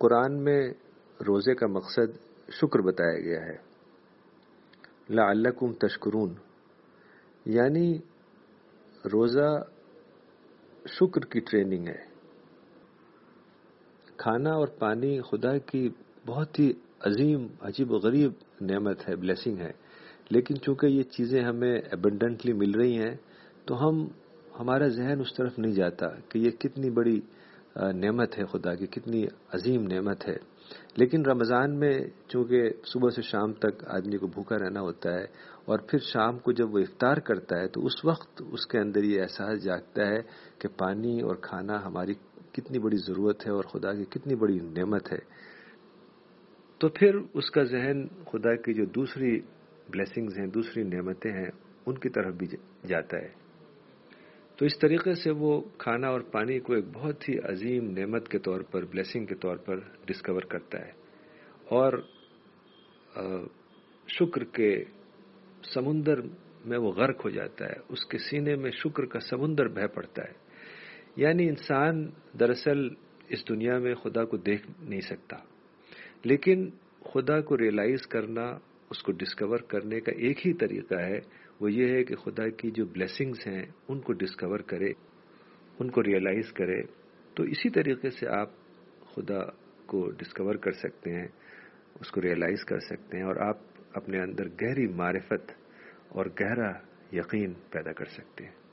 قرآن میں روزے کا مقصد شکر بتایا گیا ہے۔ لعلکم تشکرون۔ یعنی روزہ شکر کی ٹریننگ ہے۔ کھانا اور پانی خدا کی بہت ہی عظیم، عجیب و غریب نعمت ہے بلیسنگ ہے۔ لیکن چونکہ یہ چیزیں ہمیں ابنڈنٹلی مل رہی ہیں، تو ہم، ہمارا ذہن اس طرف نہیں جاتا کہ یہ کتنی بڑی نعمت ہے خدا کی، کتنی عظیم نعمت ہے۔ لیکن رمضان میں چونکہ صبح سے شام تک آدمی کو بھوکا رہنا ہوتا ہے اور پھر شام کو جب وہ افطار کرتا ہے تو اس وقت اس کے اندر یہ احساس جاگتا ہے کہ پانی اور کھانا ہماری کتنی بڑی ضرورت ہے اور خدا کی کتنی بڑی نعمت ہے۔ تو پھر اس کا ذہن خدا کی جو دوسری بلیسنگز ہیں، دوسری نعمتیں ہیں، ان کی طرف بھی جاتا ہے۔ تو اس طریقے سے وہ کھانا اور پانی کو ایک بہت ہی عظیم نعمت کے طور پر بلیسنگ کے طور پر ڈسکور کرتا ہے۔ اور شکر کے سمندر میں وہ غرق ہو جاتا ہے۔ اس کے سینے میں شکر کا سمندر بہ پڑتا ہے۔ یعنی انسان دراصل اس دنیا میں خدا کو دیکھ نہیں سکتا۔ لیکن خدا کو ریئلائز کرنا، اس کو ڈسکور کرنے کا ایک ہی طریقہ ہے۔ وہ یہ ہے کہ خدا کی جو بلیسنگز ہیں، ان کو ڈسکور کرے، ان کو ریئلائز کرے۔ تو اسی طریقے سے آپ خدا کو ڈسکور کر سکتے ہیں، اس کو ریئلائز کر سکتے ہیں اور آپ اپنے اندر گہری معرفت اور گہرا یقین پیدا کر سکتے ہیں۔